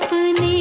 अपने